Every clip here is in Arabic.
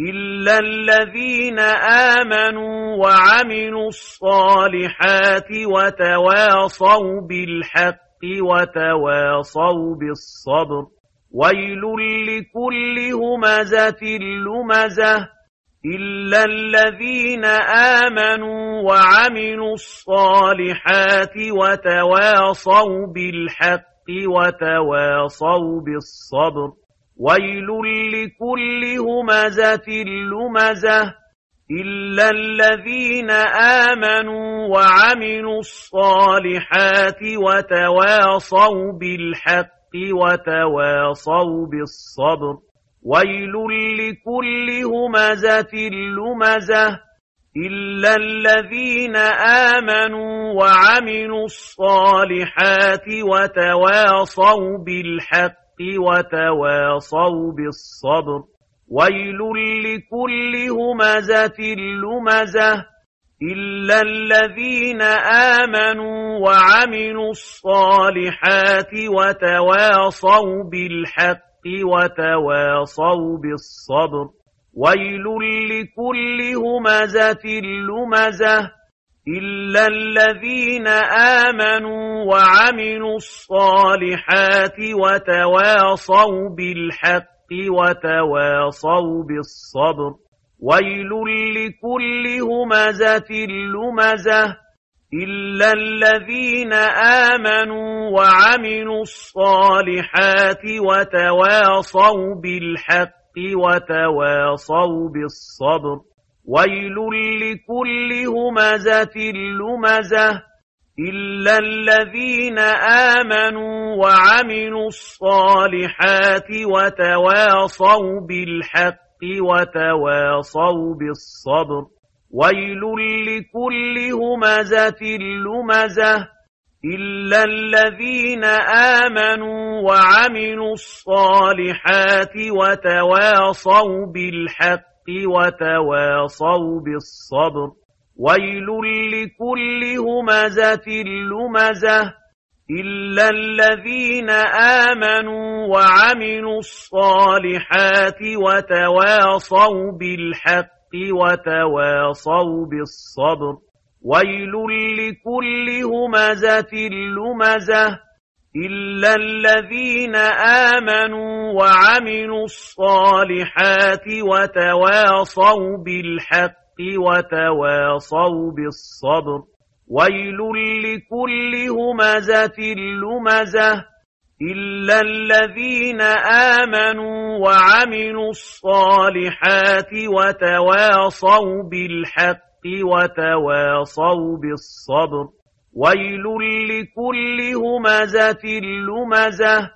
إلا الذين آمنوا وعملوا الصالحات وتواصوا بالحق وتواصوا بالصبر ويل لكل همزة لمزة إلا الذين آمنوا وعملوا الصالحات وتواصوا بالحق وتواصوا بالصبر ويل لكل همزة لمزة إلا الذين آمنوا وعملوا الصالحات وتواصوا بالحق وتواصوا بالصبر ويل لكل همزة لمزة إلا الذين آمنوا وعملوا الصالحات وتواصوا بالحق وتواصوا بالصبر. ويل لكل همزة لمزة إلا الذين آمنوا وعملوا الصالحات وتواصوا بالحق وتواصوا بالصبر. ويل لكل همزة لمزة إلا الذين آمنوا وعملوا الصالحات وتواصوا بالحق وتواصوا بالصبر ويل لكل همزة لمزة إلا الذين آمنوا وعملوا الصالحات وتواصوا بالحق وتواصوا بالصبر ويل لكل همزة لمزة إلا الذين آمنوا وعملوا الصالحات وتواصوا بالحق وتواصوا بالصبر ويل لكل همزة لمزة إلا الذين آمنوا وعملوا الصالحات وتواصوا بالحق وتواصوا بالصبر. ويل لكل همزة لمزة إلا الذين آمنوا وعملوا الصالحات وتواصوا بالحق وتواصوا بالصبر. ويل لكل همزة لمزة إلا الذين آمنوا وعملوا الصالحات وتواصوا بالحق وتواصوا بالصبر ويل لكل همزة لمزة إلا الذين آمنوا وعملوا الصالحات وتواصوا بالحق وتواصوا بالصبر ويل لكل همزة لمزة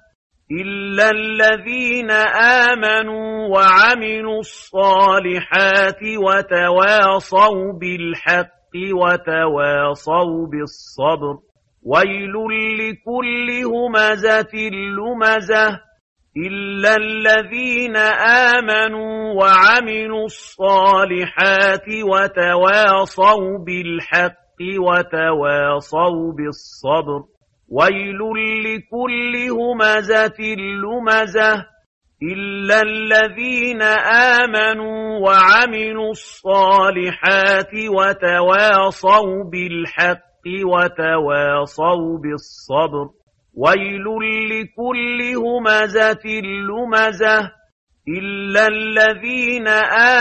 إلا الذين آمنوا وعملوا الصالحات وتواصوا بالحق وتواصوا بالصبر ويل لكل همزة لمزة إلا الذين آمنوا وعملوا الصالحات وتواصوا بالحق وتواصوا بالصبر. ويل لكل همزة لمزة إلا الذين آمنوا وعملوا الصالحات وتواصوا بالحق وتواصوا بالصبر. ويل لكل همزة لمزة إلا الذين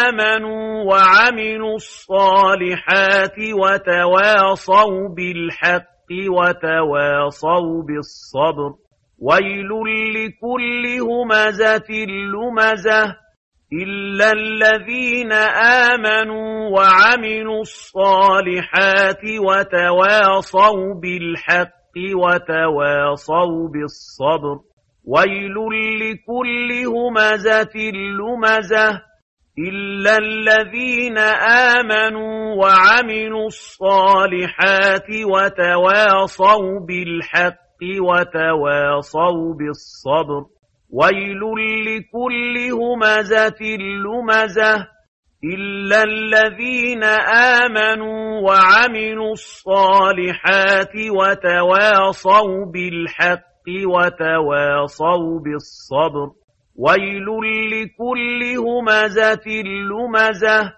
آمنوا وعملوا الصالحات وتواصوا بالحق وتواصوا بالصبر ويل لكل همزة لمزة إلا الذين آمنوا وعملوا الصالحات وتواصوا بالحق وتواصوا بالصبر ويل لكل همزة لمزة إلا الذين آمنوا وعملوا الصالحات وتواصوا بالحق وتواصوا بالصبر ويل لكل همزة لمزة إلا الذين آمنوا وعملوا الصالحات وتواصوا بالحق وتواصوا بالصبر. ويل لكل همزة لمزة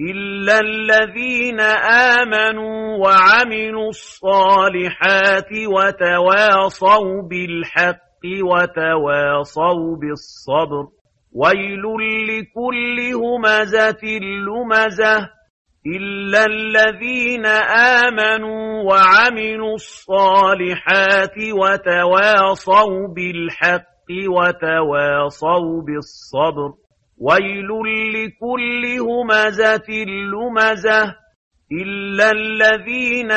إلا الذين آمنوا وعملوا الصالحات وتواصوا بالحق وتواصوا بالصبر. ويل لكل همزة لمزة إلا الذين آمنوا وعملوا الصالحات وتواصوا بالحق وتواصوا بالصبر ويل لكل همزة لمزة إلا الذين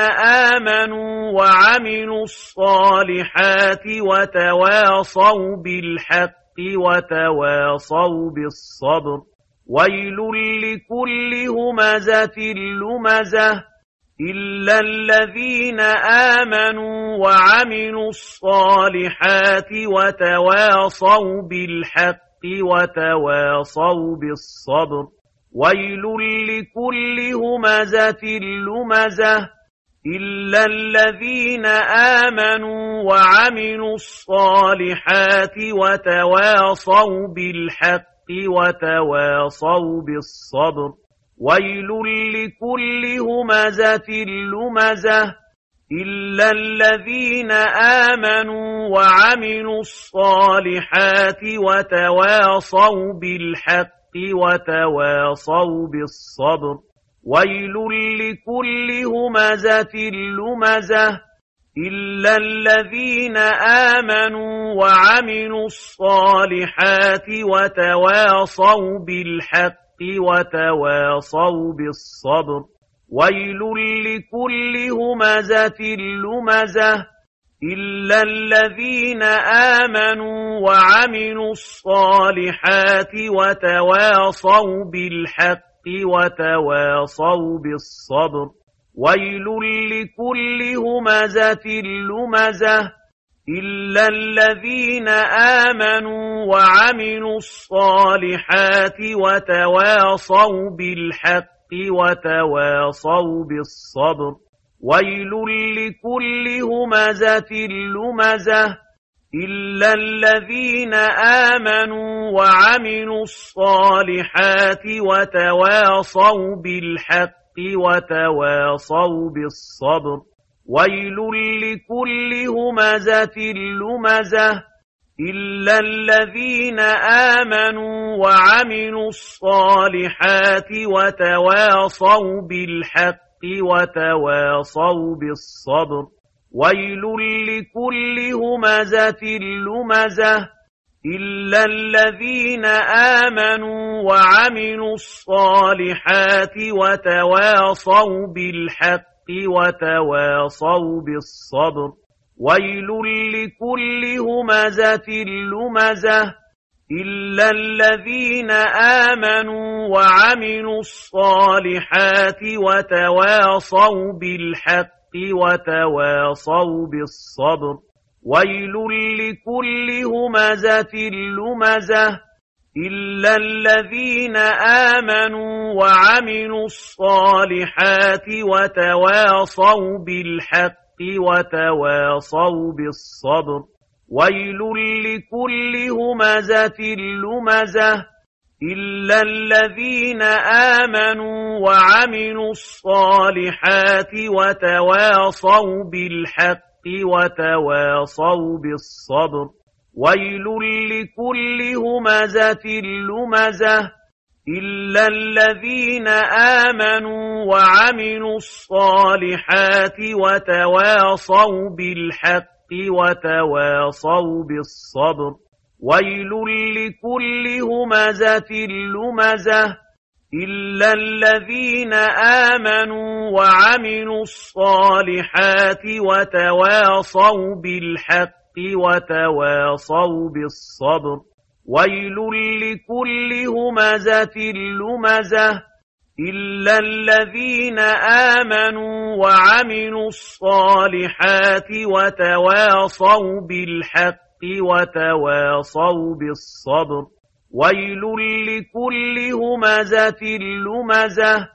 آمنوا وعملوا الصالحات وتواصوا بالحق وتواصوا بالصبر ويل لكل همزة لمزة إلا الذين آمنوا وعملوا الصالحات وتواصوا بالحق وتواصوا بالصبر ويل لكل همزة لمزة إلا الذين آمنوا وعملوا الصالحات وتواصوا بالحق وتواصوا بالصبر. ويل لكل همزة لمزة إلا الذين آمنوا وعملوا الصالحات وتواصوا بالحق وتواصوا بالصبر. ويل لكل همزة لمزة إلا الذين آمنوا وعملوا الصالحات وتواصوا بالحق وتواصوا بالصبر ويل لكل همزة لمزة إلا الذين آمنوا وعملوا الصالحات وتواصوا بالحق وتواصوا بالصبر ويل لكل همزة لمزة إلا الذين آمنوا وعملوا الصالحات وتواصوا بالحق وتواصوا بالصبر ويل لكل همزة لمزة إلا الذين آمنوا وعملوا الصالحات وتواصوا بالحق وتواصوا بالصبر. ويل لكل همزة لمزة إلا الذين آمنوا وعملوا الصالحات وتواصوا بالحق وتواصوا بالصبر. ويل لكل همزة لمزة إلا الذين آمنوا وعملوا الصالحات وتواصوا بالحق وتواصوا بالصبر ويل لكل همزة لمزة إلا الذين آمنوا وعملوا الصالحات وتواصوا بالحق وتواصوا بالصبر ويل لكل همزة لمزة إلا الذين آمنوا وعملوا الصالحات وتواصوا بالحق وتواصوا بالصبر ويل لكل همزة لمزة إلا الذين آمنوا وعملوا الصالحات وتواصوا بالحق وتواصوا بالصبر. ويل لكل همزة لمزة إلا الذين آمنوا وعملوا الصالحات وتواصوا بالحق وتواصوا بالصبر. ويل لكل همزة لمزة إلا الذين آمنوا وعملوا الصالحات وتواصوا بالحق وتواصوا بالصبر ويل لكل همزة لمزة إلا الذين آمنوا وعملوا الصالحات وتواصوا بالحق وتواصوا بالصبر ويل لكل همزة لمزة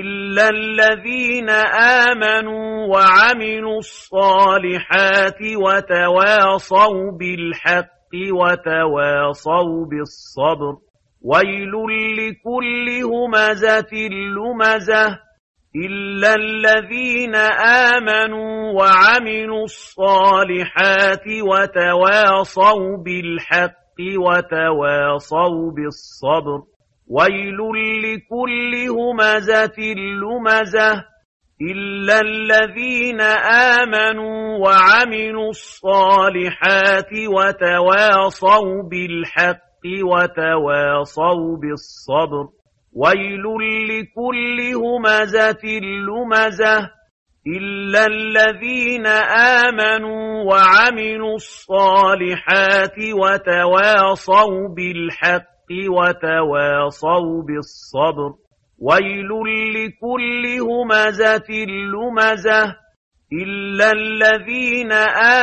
إلا الذين آمنوا وعملوا الصالحات وتواصوا بالحق وتواصوا بالصبر ويل لكل همزة لمزة إلا الذين آمنوا وعملوا الصالحات وتواصوا بالحق وتواصوا بالصبر. ويل لكل همزة لمزة. إلا الذين آمنوا وعملوا الصالحات وتواصوا بالحق وتواصوا بالصبر. ويل لكل همزة لمزة. إلا الذين آمنوا وعملوا الصالحات وتواصوا بالحق وتواصوا بالصبر ويل لكل همزة لمزة إلا الذين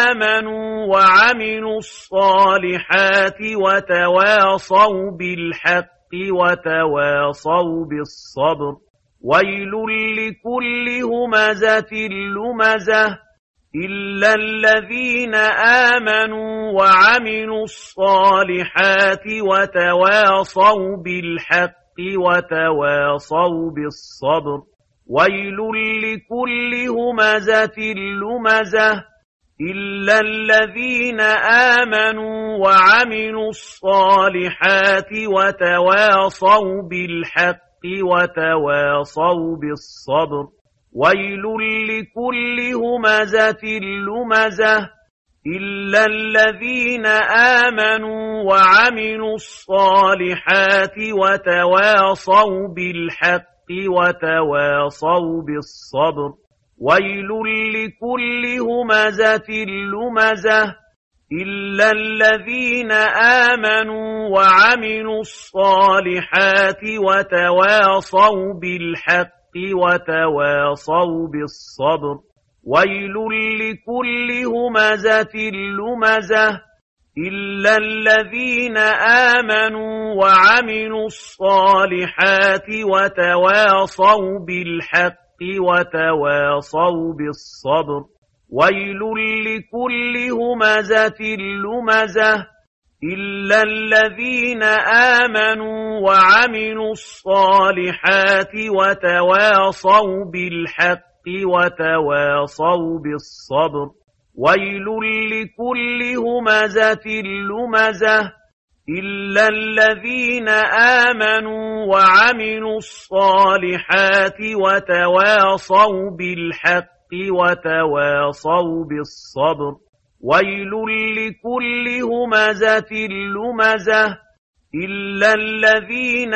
آمنوا وعملوا الصالحات وتواصوا بالحق وتواصوا بالصبر ويل لكل همزة لمزة إلا الذين آمنوا وعملوا الصالحات وتواصوا بالحق وتواصوا بالصبر ويل لكل همزة لمزة إلا الذين آمنوا وعملوا الصالحات وتواصوا بالحق وتواصوا بالصبر. ويل لكل همزة لمزة إلا الذين آمنوا وعملوا الصالحات وتواصوا بالحق وتواصوا بالصبر. ويل لكل همزة لمزة إلا الذين آمنوا وعملوا الصالحات وتواصوا بالحق وتواصوا بالصبر ويل لكل همزة لمزة إلا الذين آمنوا وعملوا الصالحات وتواصوا بالحق وتواصوا بالصبر ويل لكل همزة لمزة إلا الذين آمنوا وعملوا الصالحات وتواصوا بالحق وتواصوا بالصبر ويل لكل همزة لمزة إلا الذين آمنوا وعملوا الصالحات وتواصوا بالحق وتواصوا بالصبر. ويل لكل همزة لمزة إلا الذين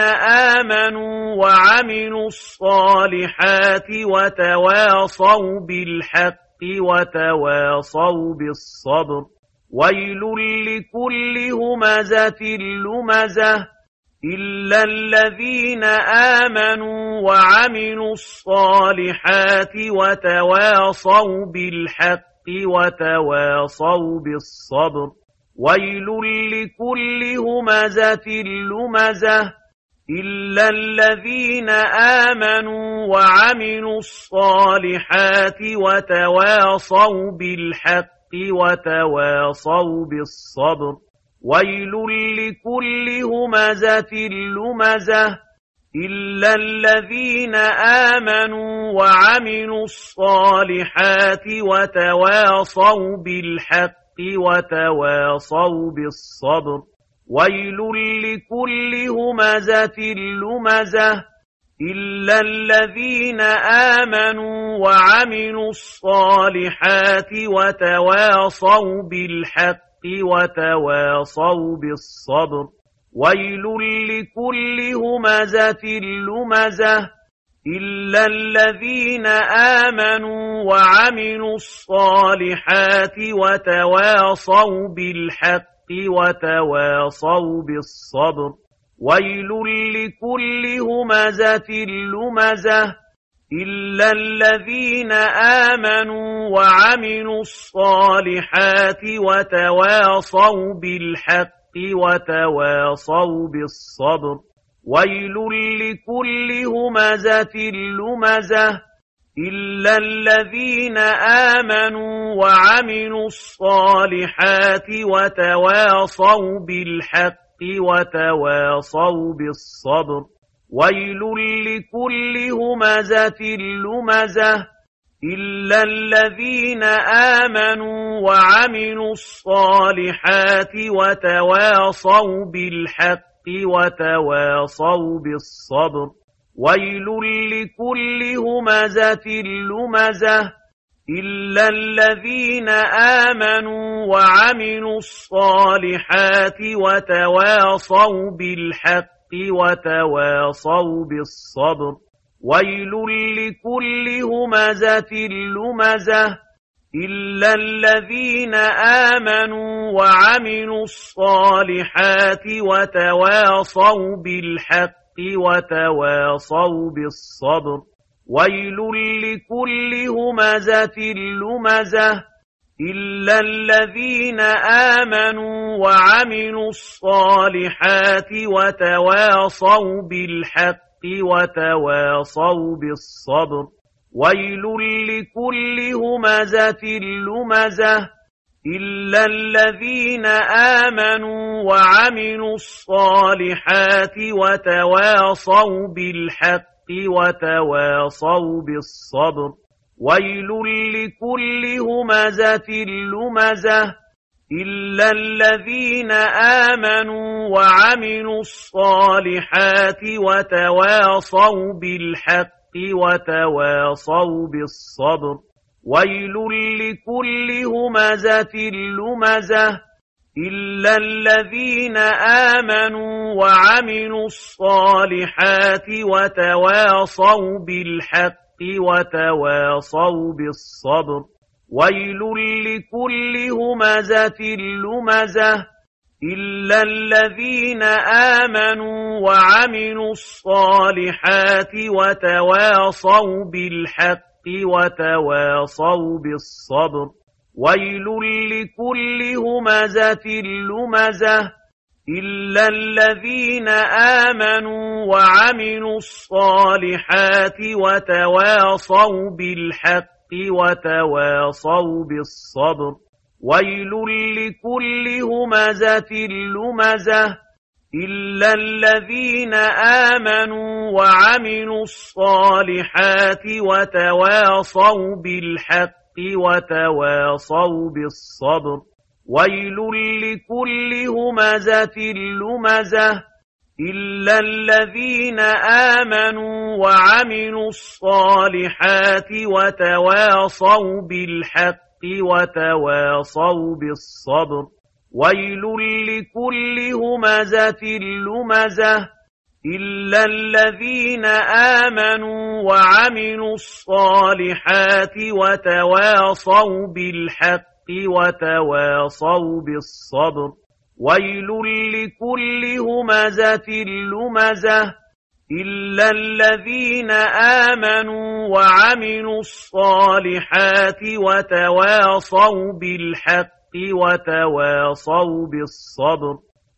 آمنوا وعملوا الصالحات وتواصوا بالحق وتواصوا بالصبر. ويل لكل همزة لمزة إلا الذين آمنوا وعملوا الصالحات وتواصوا بالحق وتواصوا بالصبر ويل لكل همزة لمزة إلا الذين آمنوا وعملوا الصالحات وتواصوا بالحق وتواصوا بالصبر ويل لكل همزة لمزة إلا الذين آمنوا وعملوا الصالحات وتواصوا بالحق وتواصوا بالصبر ويل لكل همزة لمزة إلا الذين آمنوا وعملوا الصالحات وتواصوا بالحق وتواصوا بالصبر. ويل لكل همزة لمزة إلا الذين آمنوا وعملوا الصالحات وتواصوا بالحق وتواصوا بالصبر. ويل لكل همزة لمزة إلا الذين آمنوا وعملوا الصالحات وتواصوا بالحق وتواصوا بالصبر ويل لكل همزة لمزة إلا الذين آمنوا وعملوا الصالحات وتواصوا بالحق وتواصوا بالصبر ويل لكل همزة لمزة إلا الذين آمنوا وعملوا الصالحات وتواصوا بالحق وتواصوا بالصبر ويل لكل همزة لمزة إلا الذين آمنوا وعملوا الصالحات وتواصوا بالحق وتواصوا بالصبر. ويل لكل همزة لمزة إلا الذين آمنوا وعملوا الصالحات وتواصوا بالحق وتواصوا بالصبر. ويل لكل همزة لمزة إلا الذين آمنوا وعملوا الصالحات وتواصوا بالحق وتواصوا بالصبر ويل لكل همزة لمزة إلا الذين آمنوا وعملوا الصالحات وتواصوا بالحق وتواصوا بالصبر ويل لكل همزة لمزة إلا الذين آمنوا وعملوا الصالحات وتواصوا بالحق وتواصوا بالصبر ويل لكل همزة لمزة إلا الذين آمنوا وعملوا الصالحات وتواصوا بالحق وتواصوا بالصبر. ويل لكل همزة لمزة إلا الذين آمنوا وعملوا الصالحات وتواصوا بالحق وتواصوا بالصبر. ويل لكل همزة لمزة إلا الذين آمنوا وعملوا الصالحات وتواصوا بالحق وتواصوا بالصبر ويل لكل همزة لمزة إلا الذين آمنوا وعملوا الصالحات وتواصوا بالحق وتواصوا بالصبر ويل لكل همزة لمزة إلا الذين آمنوا وعملوا الصالحات وتواصوا بالحق وتواصوا بالصبر ويل لكل همزة لمزة إلا الذين آمنوا وعملوا الصالحات وتواصوا بالحق وتواصوا بالصبر. ويل لكل همزة لمزة إلا الذين آمنوا وعملوا الصالحات وتواصوا بالحق وتواصوا بالصبر.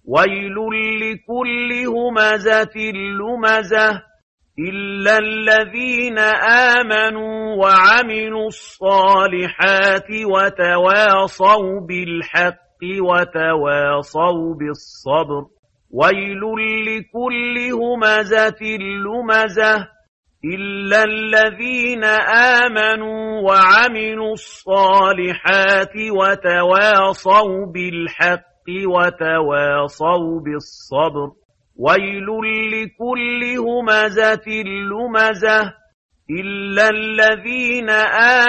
ويل لكل همزة لمزة إلا الذين آمنوا وعملوا الصالحات وتواصوا بالحق وتواصوا بالصبر ويل لكل همزة لمزة إلا الذين آمنوا وعملوا الصالحات وتواصوا بالحق وتواصوا بالصبر ويل لكل همزة لمزة إلا الذين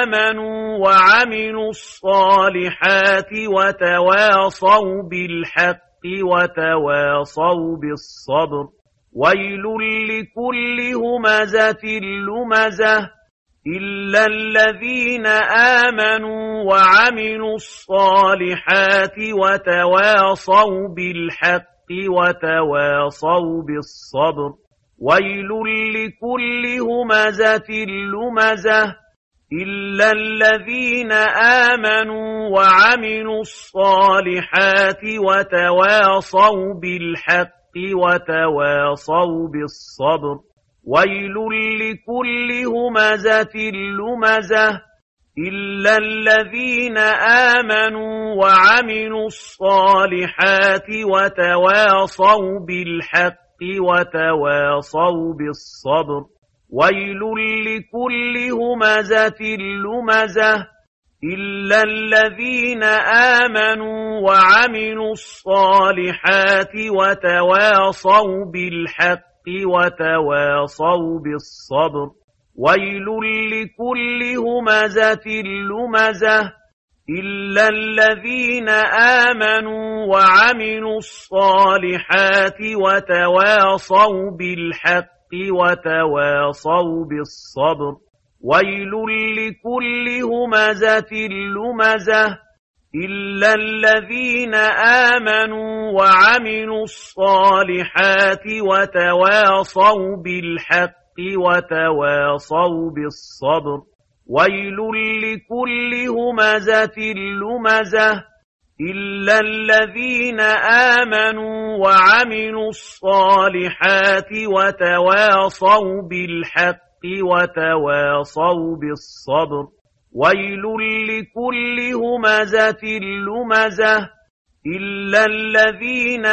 آمنوا وعملوا الصالحات وتواصوا بالحق وتواصوا بالصبر ويل لكل همزة لمزة إلا الذين آمنوا وعملوا الصالحات وتواصوا بالحق وتواصوا بالصبر. ويل لكل همزة لمزة إلا الذين آمنوا وعملوا الصالحات وتواصوا بالحق وتواصوا بالصبر. ويل لكل همزة لمزة إلا الذين آمنوا وعملوا الصالحات وتواصوا بالحق وتواصوا بالصبر ويل لكل همزة لمزة إلا الذين آمنوا وعملوا الصالحات وتواصوا بالحق وتواصوا بالصبر ويل لكل همزة لمزة إلا الذين آمنوا وعملوا الصالحات وتواصوا بالحق وتواصوا بالصبر ويل لكل همزة لمزة إلا الذين آمنوا وعملوا الصالحات وتواصوا بالحق وتواصوا بالصبر. ويل لكل همزة لمزة إلا الذين آمنوا وعملوا الصالحات وتواصوا بالحق وتواصوا بالصبر. ويل لكل همزة لمزة إلا الذين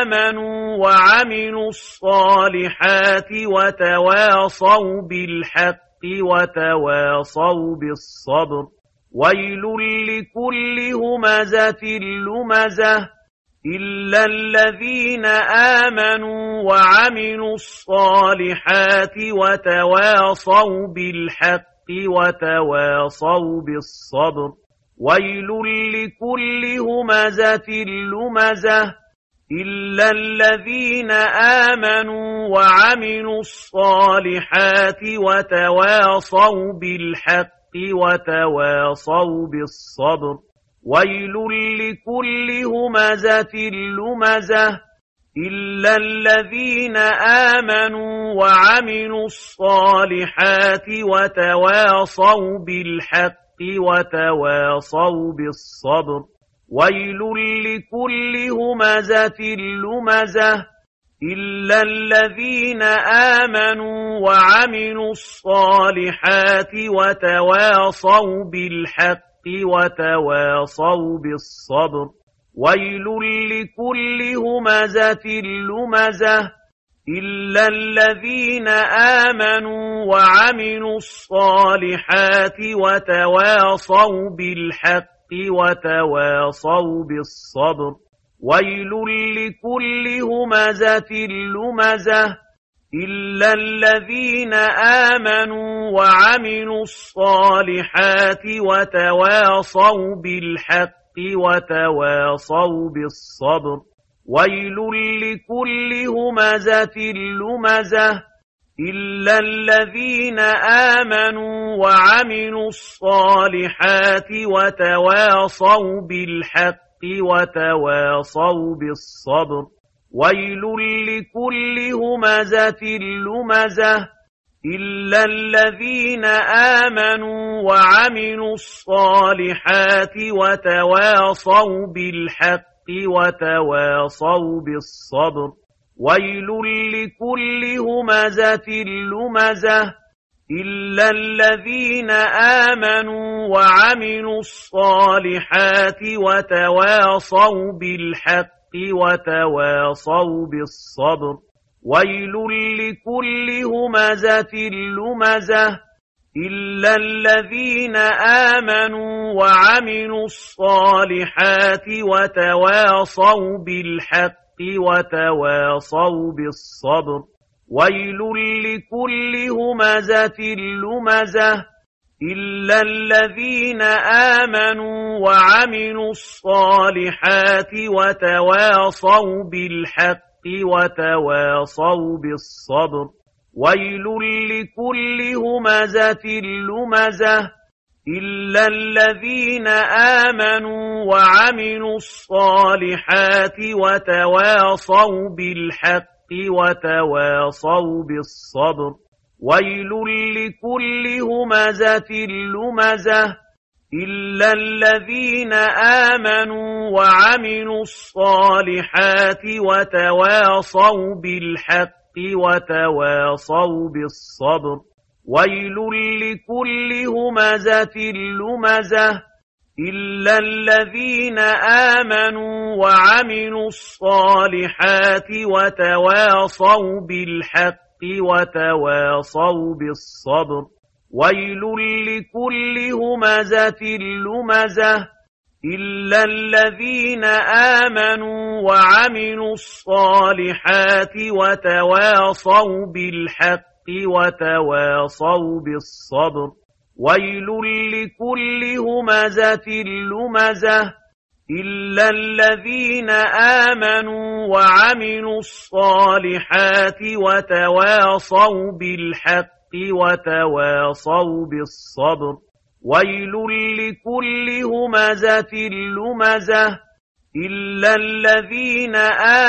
آمنوا وعملوا الصالحات وتواصوا بالحق وتواصوا بالصبر ويل لكل همزة لمزة إلا الذين آمنوا وعملوا الصالحات وتواصوا بالحق وتواصوا بالصبر ويل لكل همزة لمزة إلا الذين آمنوا وعملوا الصالحات وتواصوا بالحق وتواصوا بالصبر ويل لكل همزة لمزة إلا الذين آمنوا وعملوا الصالحات وتواصوا بالحق وتواصوا بالصبر. ويل لكل همزة لمزة إلا الذين آمنوا وعملوا الصالحات وتواصوا بالحق وتواصوا بالصبر. ويل لكل همزة لمزة إلا الذين آمنوا وعملوا الصالحات وتواصوا بالحق وتواصوا بالصبر ويل لكل همزة لمزة إلا الذين آمنوا وعملوا الصالحات وتواصوا بالحق وتواصوا بالصبر ويل لكل همزة لمزة إلا الذين آمنوا وعملوا الصالحات وتواصوا بالحق وتواصوا بالصبر ويل لكل همزة لمزة إلا الذين آمنوا وعملوا الصالحات وتواصوا بالحق وتواصوا بالصبر. ويل لكل همزة لمزة إلا الذين آمنوا وعملوا الصالحات وتواصوا بالحق وتواصوا بالصبر. ويل لكل همزة لمزة إلا الذين آمنوا وعملوا الصالحات وتواصوا بالحق وتواصوا بالصبر ويل لكل همزة لمزة إلا الذين آمنوا وعملوا الصالحات وتواصوا بالحق وتواصوا بالصبر ويل لكل همزة لمزة إلا الذين آمنوا وعملوا الصالحات وتواصوا بالحق وتواصوا بالصبر ويل لكل همزة لمزة إلا الذين آمنوا وعملوا الصالحات وتواصوا بالحق وتواصوا بالصبر. ويل لكل همزة لمزة إلا الذين آمنوا وعملوا الصالحات وتواصوا بالحق وتواصوا بالصبر. ويل لكل همزة لمزة إلا الذين آمنوا وعملوا الصالحات وتواصوا بالحق وتواصوا بالصبر ويل لكل همزة لمزة إلا الذين آمنوا وعملوا الصالحات وتواصوا بالحق وتواصوا بالصبر ويل لكل همزة لمزة إلا الذين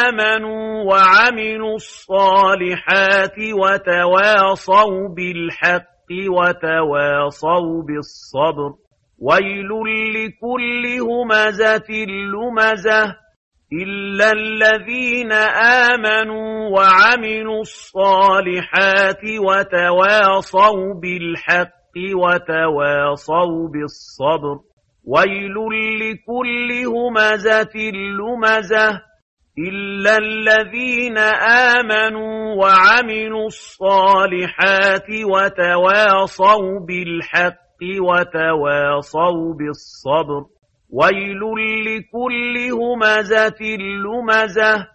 آمنوا وعملوا الصالحات وتواصوا بالحق وتواصوا بالصبر ويل لكل همزة لمزة إلا الذين آمنوا وعملوا الصالحات وتواصوا بالحق وتواصوا بالصبر. ويل لكل همزة لمزة إلا الذين آمنوا وعملوا الصالحات وتواصوا بالحق وتواصوا بالصبر. ويل لكل همزة لمزة